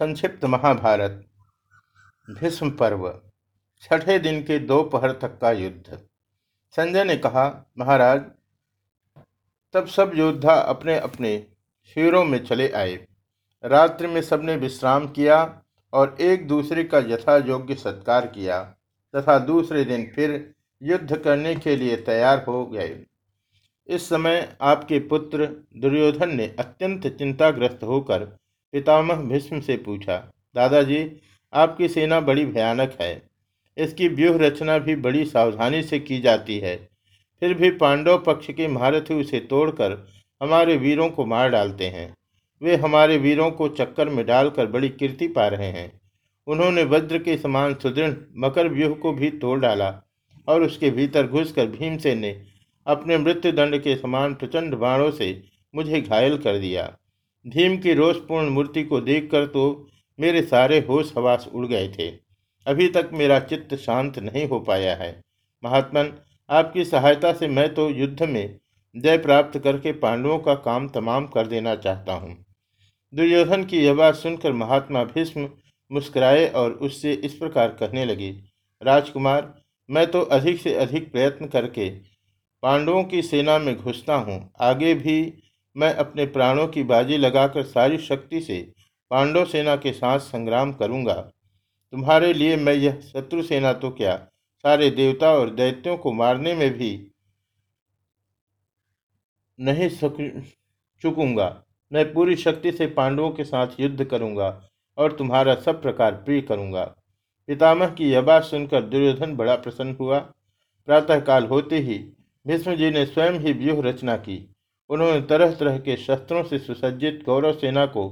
संक्षिप्त महाभारत, भीष्म पर्व, छठे दिन के दोपहर तक का युद्ध। संजय ने कहा, महाराज, तब सब योद्धा अपने अपने शिविरों में चले आए। रात्रि में सबने विश्राम किया और एक दूसरे का यथा योग्य सत्कार किया तथा दूसरे दिन फिर युद्ध करने के लिए तैयार हो गए। इस समय आपके पुत्र दुर्योधन ने अत्यंत चिंताग्रस्त होकर पितामह भीष्म से पूछा, दादाजी, आपकी सेना बड़ी भयानक है। इसकी व्यूह रचना भी बड़ी सावधानी से की जाती है। फिर भी पांडव पक्ष के महारथी उसे तोड़कर हमारे वीरों को मार डालते हैं। वे हमारे वीरों को चक्कर में डालकर बड़ी कीर्ति पा रहे हैं। उन्होंने वज्र के समान सुदृढ़ मकर व्यूह को भी तोड़ डाला और उसके भीतर घुसकर भीमसेन ने अपने मृत्युदंड के समान प्रचंड बाणों से मुझे घायल कर दिया। भीम की रोषपूर्ण मूर्ति को देखकर तो मेरे सारे होश हवास उड़ गए थे। अभी तक मेरा चित्त शांत नहीं हो पाया है। महात्मन, आपकी सहायता से मैं तो युद्ध में जय प्राप्त करके पांडवों का काम तमाम कर देना चाहता हूँ। दुर्योधन की यह बात सुनकर महात्मा भीष्म मुस्कुराए और उससे इस प्रकार कहने लगे, राजकुमार, मैं तो अधिक से अधिक प्रयत्न करके पांडवों की सेना में घुसता हूँ। आगे भी मैं अपने प्राणों की बाजी लगाकर सारी शक्ति से पांडव सेना के साथ संग्राम करूँगा। तुम्हारे लिए मैं यह शत्रु सेना तो क्या? सारे देवता और दैत्यों को मारने में भी नहीं चुकूँगा। मैं पूरी शक्ति से पांडवों के साथ युद्ध करूँगा और तुम्हारा सब प्रकार प्रिय करूँगा। पितामह की यह बात सुनकर दुर्योधन बड़ा प्रसन्न हुआ। प्रातःकाल होते ही भीष्म जी ने स्वयं ही व्यूह रचना की। उन्होंने तरह तरह के शस्त्रों से सुसज्जित गौरव सेना को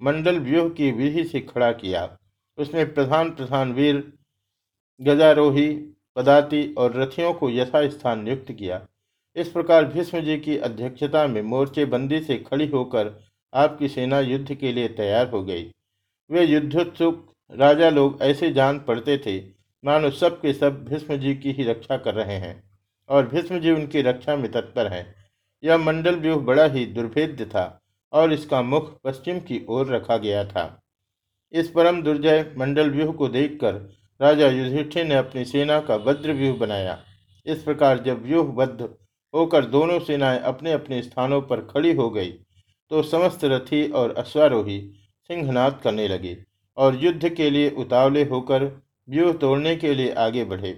मंडल व्यूह की विधि से खड़ा किया। उसमें प्रधान प्रधान वीर, गजारोही, पदाति और रथियों को यथास्थान नियुक्त किया। इस प्रकार भीष्म जी की अध्यक्षता में मोर्चेबंदी से खड़ी होकर आपकी सेना युद्ध के लिए तैयार हो गई। वे युद्धोत्सुक राजा लोग ऐसे जान पड़ते थे, मानो सब के सब भीष्म जी की ही रक्षा कर रहे हैं और भीष्म जी उनकी रक्षा में तत्पर हैं। यह मंडल व्यूह बड़ा ही दुर्भेद्य था और इसका मुख पश्चिम की ओर रखा गया था। इस परम दुर्जय मंडल व्यूह को देखकर राजा युधिष्ठिर ने अपनी सेना का वज्र व्यूह बनाया। इस प्रकार जब व्यूहबद्ध होकर दोनों सेनाएँ अपने अपने स्थानों पर खड़ी हो गई तो समस्त रथी और अश्वारोही सिंहनाद करने लगे और युद्ध के लिए उतावले होकर व्यूह तोड़ने के लिए आगे बढ़े।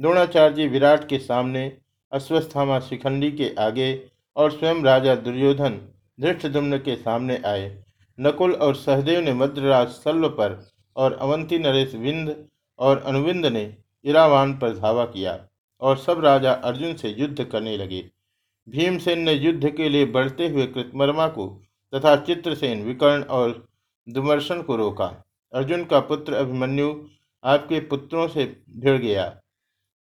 द्रोणाचार्य जी विराट के सामने अश्वस्थामा शिखंडी के आगे और स्वयं राजा दुर्योधन धृष्टदुम्न के सामने आए। नकुल और सहदेव ने मद्रराज सल्व पर और अवंती नरेश विंद और अनुविंद ने इरावान पर धावा किया और सब राजा अर्जुन से युद्ध करने लगे। भीमसेन ने युद्ध के लिए बढ़ते हुए कृतमर्मा को तथा चित्रसेन, विकर्ण और दुमर्शन को रोका। अर्जुन का पुत्र अभिमन्यु आपके पुत्रों से भिड़ गया।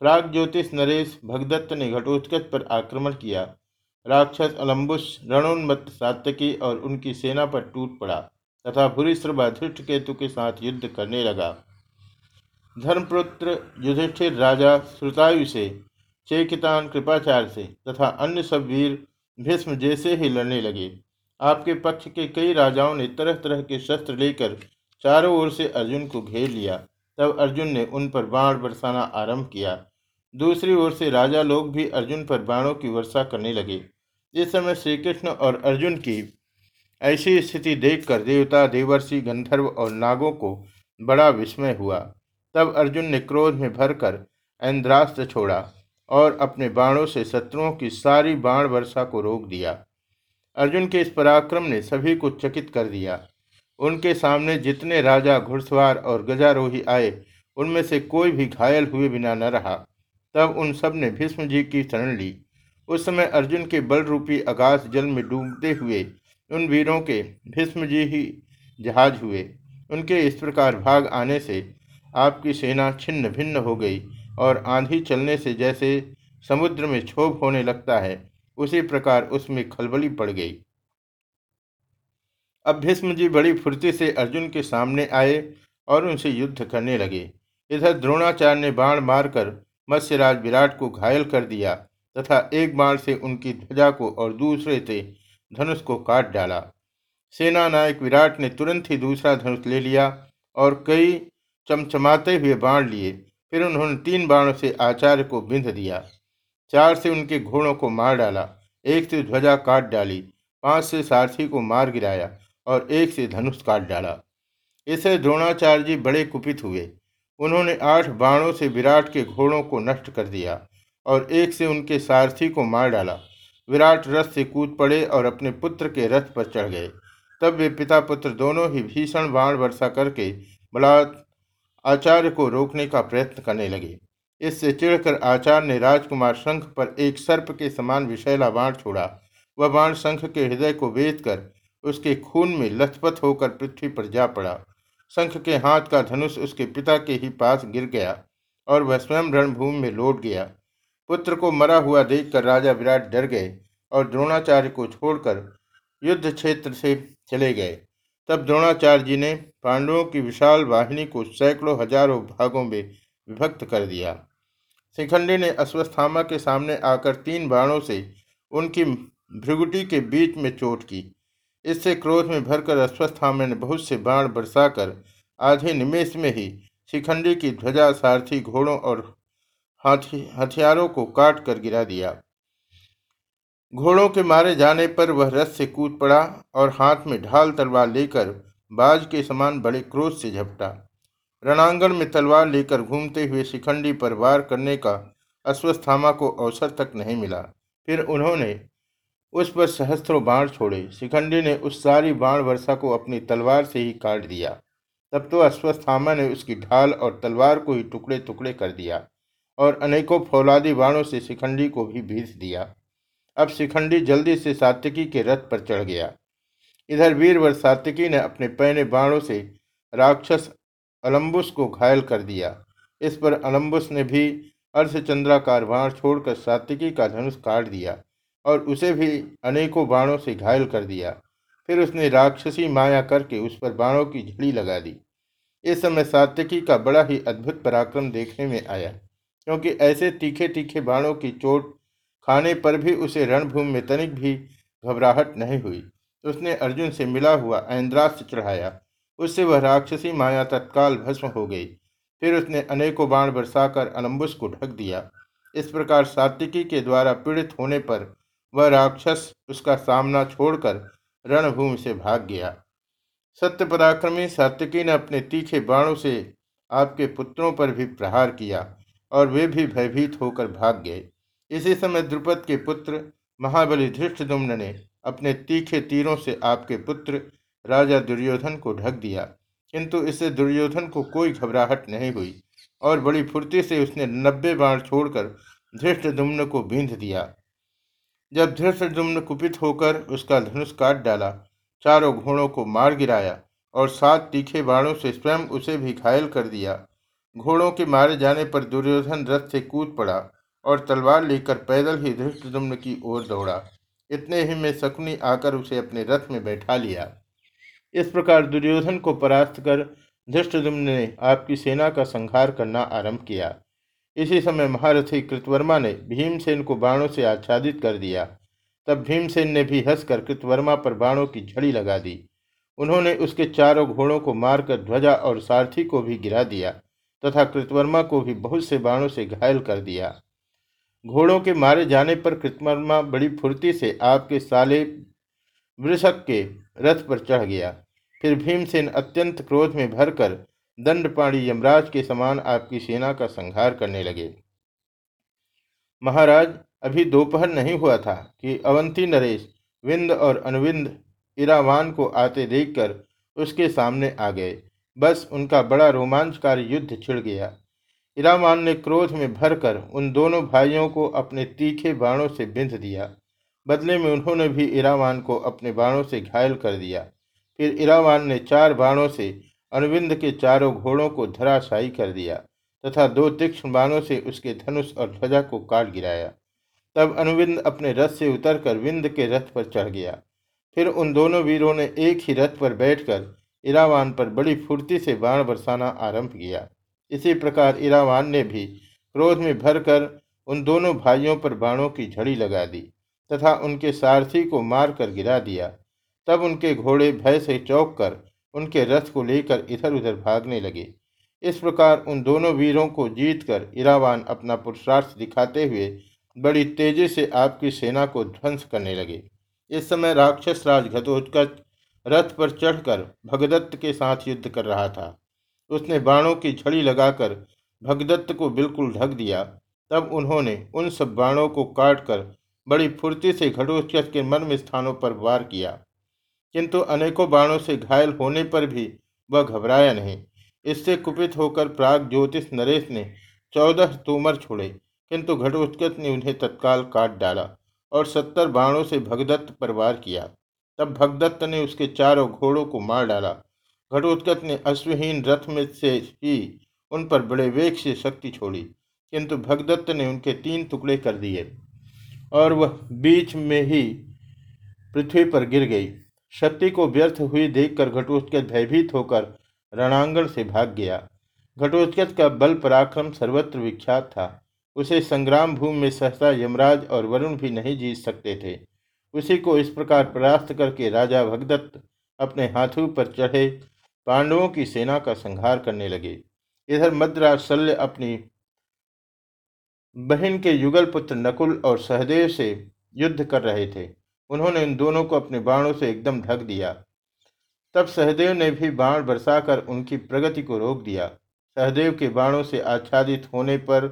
प्राग ज्योतिष नरेश भगदत्त ने घटोत्कच पर आक्रमण किया। राक्षस अलम्बुस रणोन्मत्त सात्यकी और उनकी सेना पर टूट पड़ा तथा भूरिश्रवा धृष्ट केतु के साथ युद्ध करने लगा। धर्मपुत्र युधिष्ठिर राजा श्रुतायु से, चेकितान कृपाचार्य से तथा अन्य सब वीर भीष्म जैसे ही लड़ने लगे। आपके पक्ष के कई राजाओं ने तरह तरह के शस्त्र लेकर चारों ओर से अर्जुन को घेर लिया। तब अर्जुन ने उन पर बाण बरसाना आरंभ किया। दूसरी ओर से राजा लोग भी अर्जुन पर बाणों की वर्षा करने लगे। इस समय श्री कृष्ण और अर्जुन की ऐसी स्थिति देखकर देवता, देवर्षि, गंधर्व और नागों को बड़ा विस्मय हुआ। तब अर्जुन ने क्रोध में भरकर इंद्रास्त्र छोड़ा और अपने बाणों से शत्रुओं की सारी बाण वर्षा को रोक दिया। अर्जुन के इस पराक्रम ने सभी को चकित कर दिया। उनके सामने जितने राजा, घुड़सवार और गजारोही आए, उनमें से कोई भी घायल हुए बिना न रहा। तब उन सबने भीष्म जी की शरण ली। उस समय अर्जुन के बल रूपी आकाश जल में डूबते हुए उन वीरों के भीष्म जी ही जहाज़ हुए। उनके इस प्रकार भाग आने से आपकी सेना छिन्न भिन्न हो गई और आंधी चलने से जैसे समुद्र में क्षोभ होने लगता है, उसी प्रकार उसमें खलबली पड़ गई। अब भीष्म जी बड़ी फुर्ती से अर्जुन के सामने आए और उनसे युद्ध करने लगे। इधर द्रोणाचार्य ने बाण मारकर मत्स्यराज विराट को घायल कर दिया तथा एक बाण से उनकी ध्वजा को और दूसरे से धनुष को काट डाला। सेना नायक विराट ने तुरंत ही दूसरा धनुष ले लिया और कई चमचमाते हुए बाण लिए। फिर उन्होंने तीन बाणों से आचार्य को बिंध दिया। चार से उनके घोड़ों को मार डाला, एक से ध्वजा काट डाली, पाँच से सारथी को मार गिराया और एक से धनुष काट डाला। इसे द्रोणाचार्य जी बड़े कुपित हुए। उन्होंने आठ बाणों से विराट के घोड़ों को नष्ट कर दिया और एक से उनके सारथी को मार डाला। विराट रथ से कूद पड़े और अपने पुत्र के रथ पर चढ़ गए। तब वे पिता पुत्र दोनों ही भीषण बाण वर्षा करके बलात् आचार्य को रोकने का प्रयत्न करने लगे। इससे चिढ़कर आचार्य ने राजकुमार शंख पर एक सर्प के समान विषैला बाण छोड़ा। वह बाण शंख के हृदय को वेद उसके खून में लथपथ होकर पृथ्वी पर जा पड़ा। शंख के हाथ का धनुष उसके पिता के ही पास गिर गया और वह स्वयं रणभूमि में लौट गया। पुत्र को मरा हुआ देखकर राजा विराट डर गए और द्रोणाचार्य को छोड़कर युद्ध क्षेत्र से चले गए। तब द्रोणाचार्य जी ने पांडवों की विशाल वाहिनी को सैकड़ों हज़ारों भागों में विभक्त कर दिया। शिखंडी ने अश्वस्थामा के सामने आकर तीन बाणों से उनकी भृगुटी के बीच में चोट की। इससे क्रोध में भरकर अश्वस्थामा ने बहुत से बाण बरसाकर आधे निमेश में ही शिखंडी की ध्वजा सारथी घोड़ों और हथियारों को काट कर गिरा दिया। घोड़ों के मारे जाने पर वह रथ से कूद पड़ा और हाथ में ढाल तलवार लेकर बाज के समान बड़े क्रोध से झपटा। रणांगण में तलवार लेकर घूमते हुए शिखंडी पर वार करने का अश्वस्थामा को अवसर तक नहीं मिला। फिर उन्होंने उस पर सहस्त्रों बाण छोड़े। शिखंडी ने उस सारी बाण वर्षा को अपनी तलवार से ही काट दिया। तब तो अश्वस्थामा ने उसकी ढाल और तलवार को ही टुकड़े टुकड़े कर दिया और अनेकों फौलादी बाणों से शिखंडी को भी भीस दिया। अब शिखंडी जल्दी से सात्विकी के रथ पर चढ़ गया। इधर वीरवर सात्विकी ने अपने पैने बाणों से राक्षस अलम्बुस को घायल कर दिया। इस पर अलम्बुस ने भी अर्धचंद्राकार बाण छोड़कर सात्विकी का धनुष काट दिया। और उसे भी अनेकों बाणों से घायल कर दिया। फिर उसने राक्षसी माया करके उस पर बाणों की झड़ी लगा दी। इस समय सात्विकी का बड़ा ही अद्भुत पराक्रम देखने में आया, क्योंकि ऐसे तीखे तीखे बाणों की चोट खाने पर भी उसे रणभूमि में तनिक भी घबराहट नहीं हुई। उसने अर्जुन से मिला हुआ ऐन्द्रास्त्र चढ़ाया। उससे वह राक्षसी माया तत्काल भस्म हो गई। फिर उसने अनेकों बाण बरसाकर अलम्बुस को ढक दिया। इस प्रकार सात्विकी के द्वारा पीड़ित होने पर वह राक्षस उसका सामना छोड़कर रणभूमि से भाग गया। सत्य पराक्रमी सात्विकी ने अपने तीखे बाणों से आपके पुत्रों पर भी प्रहार किया और वे भी भयभीत होकर भाग गए। इसी समय द्रुपद के पुत्र महाबली धृष्टदुम्न ने अपने तीखे तीरों से आपके पुत्र राजा दुर्योधन को ढक दिया, किंतु इससे दुर्योधन को कोई घबराहट नहीं हुई और बड़ी फुर्ती से उसने नब्बे बाण छोड़कर धृष्टदुम्न को बींध दिया। जब धृष्टदुम्न कुपित होकर उसका धनुष काट डाला, चारों घोड़ों को मार गिराया और सात तीखे बाणों से स्वयं उसे भी घायल कर दिया। घोड़ों के मारे जाने पर दुर्योधन रथ से कूद पड़ा और तलवार लेकर पैदल ही धृष्टदुम्न की ओर दौड़ा। इतने ही में शकुनी आकर उसे अपने रथ में बैठा लिया। इस प्रकार दुर्योधन को परास्त कर धृष्टदुम्न ने आपकी सेना का संहार करना आरंभ किया। इसी समय महारथी कृतवर्मा ने भीमसेन को बाणों से आच्छादित कर दिया। तब भीमसेन ने भी हंसकर कृतवर्मा पर बाणों की झड़ी लगा दी। उन्होंने उसके चारों घोड़ों को मारकर ध्वजा और सारथी को भी गिरा दिया तथा कृतवर्मा को भी बहुत से बाणों से घायल कर दिया। घोड़ों के मारे जाने पर कृतवर्मा बड़ी फुर्ती से आपके साले वृषक के रथ पर चढ़ गया। फिर भीमसेन अत्यंत क्रोध में भरकर दंडपाणी यमराज के समान आपकी सेना का संहार करने लगे। महाराज, अभी दोपहर नहीं हुआ था कि अवंती नरेश, विंद और अनुविंद इरावान को आते देखकर उसके सामने आ गए। बस उनका बड़ा रोमांचकारी युद्ध छिड़ गया। इरावान ने क्रोध में भरकर उन दोनों भाइयों को अपने तीखे बाणों से बिंध दिया। बदले में उन्होंने भी इरावान को अपने बाणों से घायल कर दिया। फिर इरावान ने चार बाणों से अनुविंद के चारों घोड़ों को धराशायी कर दिया तथा दो तीक्ष्ण बाणों से उसके धनुष और ध्वजा को काट गिराया। तब अनुविंद अपने रथ से उतरकर विंद के रथ पर चढ़ गया। फिर उन दोनों वीरों ने एक ही रथ पर बैठकर इरावान पर बड़ी फुर्ती से बाण बरसाना आरंभ किया। इसी प्रकार इरावान ने भी क्रोध में भरकर उन दोनों भाइयों पर बाणों की झड़ी लगा दी तथा उनके सारथी को मारकर गिरा दिया। तब उनके घोड़े भय से चौंक कर उनके रथ को लेकर इधर उधर भागने लगे। इस प्रकार उन दोनों वीरों को जीतकर इरावान अपना पुरुषार्थ दिखाते हुए बड़ी तेज़ी से आपकी सेना को ध्वंस करने लगे। इस समय राक्षस राज घटोत्कच रथ पर चढ़कर भगदत्त के साथ युद्ध कर रहा था। उसने बाणों की झड़ी लगाकर भगदत्त को बिल्कुल ढक दिया। तब उन्होंने उन सब बाणों को काटकर बड़ी फुर्ती से घटोत्कच के मर्म स्थानों पर वार किया। किंतु अनेकों बाणों से घायल होने पर भी वह घबराया नहीं। इससे कुपित होकर प्राग ज्योतिष नरेश ने चौदह तोमर छोड़े, किंतु घटोत्कच ने उन्हें तत्काल काट डाला और सत्तर बाणों से भगदत्त पर वार किया। तब भगदत्त ने उसके चारों घोड़ों को मार डाला। घटोत्कच ने अश्वहीन रथ में से ही उन पर बड़े वेग से शक्ति छोड़ी, किंतु भगदत्त ने उनके तीन टुकड़े कर दिए और वह बीच में ही पृथ्वी पर गिर गई। शक्ति को व्यर्थ हुई देखकर घटोत्कच भयभीत होकर रणांगण से भाग गया। घटोत्कच का बल पराक्रम सर्वत्र विख्यात था। उसे संग्राम भूमि में सहसा यमराज और वरुण भी नहीं जीत सकते थे। उसी को इस प्रकार परास्त करके राजा भगदत्त अपने हाथों पर चढ़े, पांडवों की सेना का संहार करने लगे। इधर मद्राज शल्य अपनी बहन के युगल पुत्र नकुल और सहदेव से युद्ध कर रहे थे। उन्होंने इन दोनों को अपने बाणों से एकदम ढक दिया। तब सहदेव ने भी बाण बरसाकर उनकी प्रगति को रोक दिया। सहदेव के बाणों से आच्छादित होने पर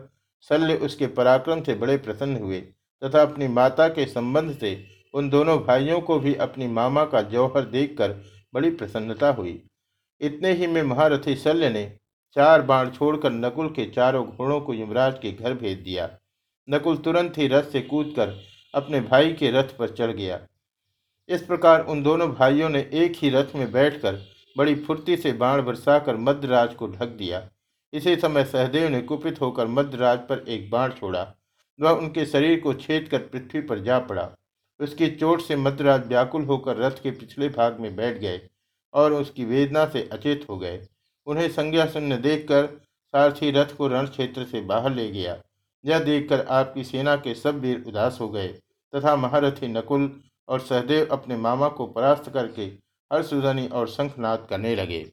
शल्य उसके पराक्रम से बड़े प्रसन्न हुए तथा अपनी माता के संबंध से उन दोनों भाइयों को भी अपनी मामा का जौहर देखकर बड़ी प्रसन्नता हुई। इतने ही में महारथी शल्य ने चार बाण छोड़कर नकुल के चारों घोड़ों को युवराज के घर भेज दिया। नकुल तुरंत ही रथ से कूदकर अपने भाई के रथ पर चढ़ गया। इस प्रकार उन दोनों भाइयों ने एक ही रथ में बैठकर बड़ी फुर्ती से बाण बरसाकर मध्यराज को ढक दिया। इसी समय सहदेव ने कुपित होकर मध्यराज पर एक बाण छोड़ा। वह उनके शरीर को छेद कर पृथ्वी पर जा पड़ा। उसकी चोट से मध्यराज व्याकुल होकर रथ के पिछले भाग में बैठ गए और उसकी वेदना से अचेत हो गए। उन्हें संज्ञा शून्य देखकर सारथी रथ को रण क्षेत्र से बाहर ले गया। यह देखकर आपकी सेना के सब वीर उदास हो गए। तथा महारथी नकुल और सहदेव अपने मामा को परास्त करके हर्षुधनी और शंखनाद करने लगे।